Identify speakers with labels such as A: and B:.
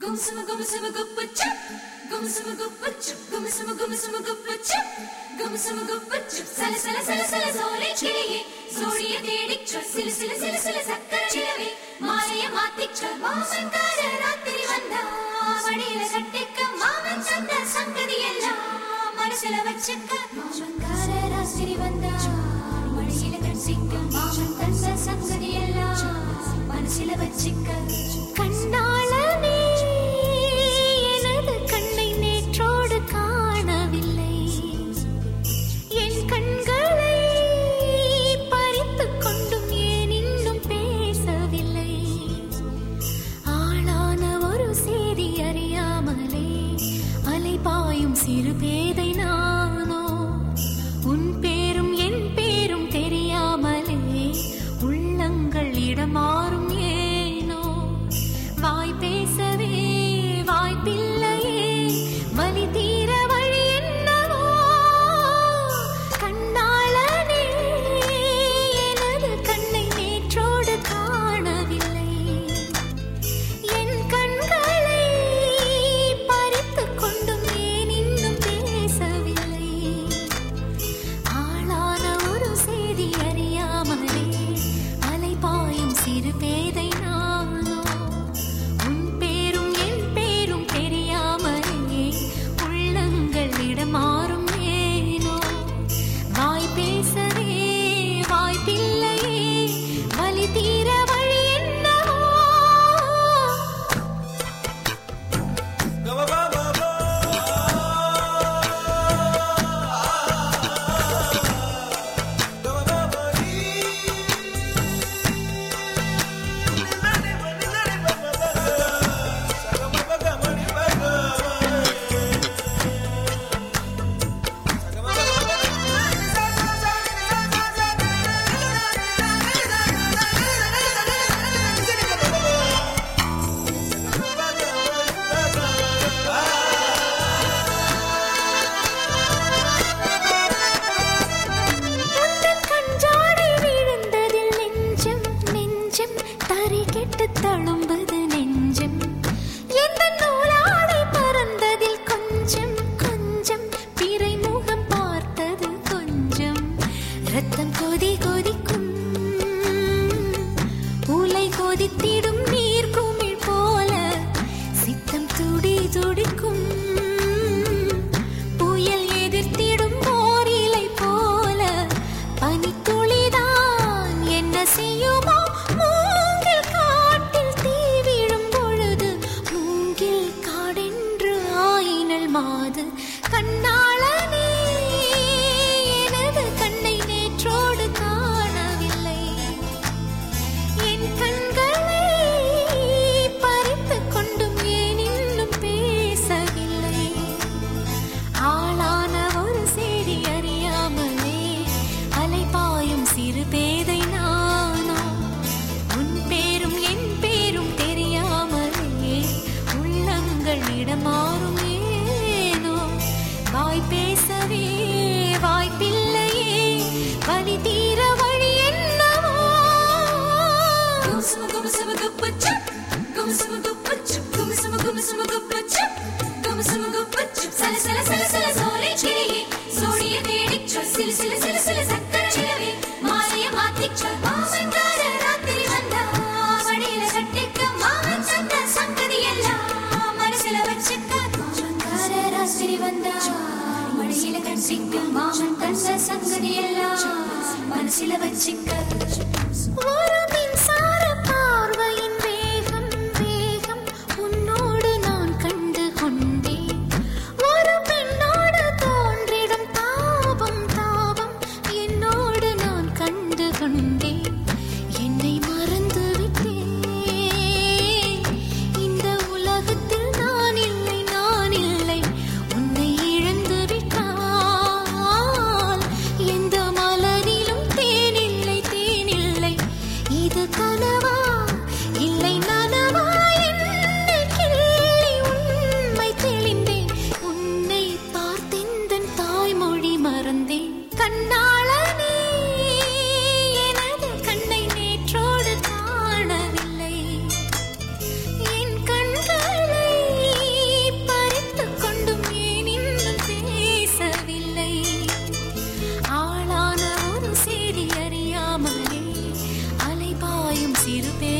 A: கும்சும கும்சும குப்பச்சு கும்சும குப்பச்சு கும்சும கும்சும குப்பச்சு கும்சும குப்பச்சு சல சல சல சல சோலை கிளியே சோழிய தேடிச்ச சில சில சில சில சக்கர நிலவே மாலைய மாத்திச்ச மாமன்கார ராத்திரி வந்தா மடியில கட்டிக்க மாமன் சந்த சங்கதி எல்லாம் மனசுல வச்சுக்க மாமன்கார ராத்திரி வந்தா மடியில கட்டிக்க மாமன் தந்த சங்கதி எல்லாம் மனசுல வச்சுக்க
B: सिर पे துடி துடிக்கும் எங்கள் இடம் மாறும் ஏனோ வாய் பேசவே வாய்ப்பில்லையே. வலி தீர வழி என்னவோ.
A: குசும குசும குப்பச்சம். குசும குப்ப சிங்கம் மாமன் தந்த சங்கதி எல்லாம் மனசில வச்சிக்க. るペ
B: ン